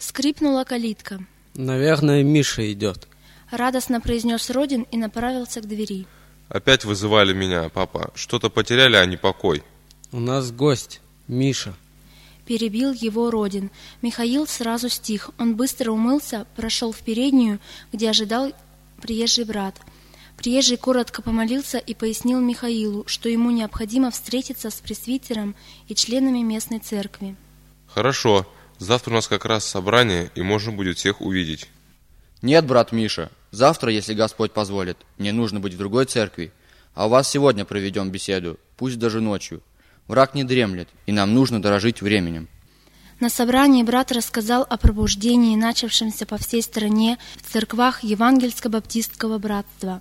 Скрипнула калитка. Наверное, Миша идет. Радостно произнес Родин и направился к двери. Опять вызывали меня, папа. Что-то потеряли, а не покой. У нас гость, Миша. Перебил его Родин. Михаил сразу стих. Он быстро умылся, прошел в переднюю, где ожидал приезжий брат. Приезжий коротко помолился и пояснил Михаилу, что ему необходимо встретиться с пресвитером и членами местной церкви. Хорошо. Завтра у нас как раз собрание, и можно будет всех увидеть. Нет, брат Миша, завтра, если Господь позволит, мне нужно быть в другой церкви. А у вас сегодня проведем беседу, пусть даже ночью. Враг не дремлет, и нам нужно дорожить временем. На собрании брат рассказал о пробуждении, начавшемся по всей стране в церквах Евангельско-баптистского братства.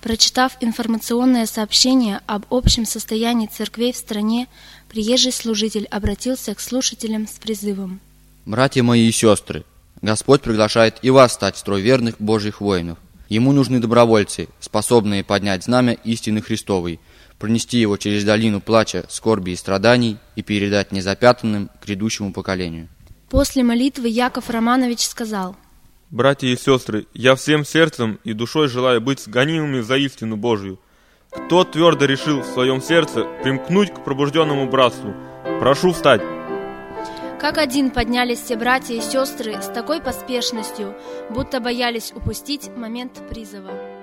Прочитав информационное сообщение об общем состоянии церквей в стране, приезжий служитель обратился к слушателям с призывом. Братья мои и сестры, Господь приглашает и вас стать в строй верных Божьих воинов. Ему нужны добровольцы, способные поднять знамя истины Христовой, пронести его через долину плача, скорби и страданий и передать незапятанным грядущему поколению. После молитвы Яков Романович сказал, Братья и сестры, я всем сердцем и душой желаю быть гонимыми за истину Божию. Кто твердо решил в своем сердце примкнуть к пробужденному братству, прошу встать. Как один поднялись все братья и сестры с такой поспешностью, будто боялись упустить момент призыва.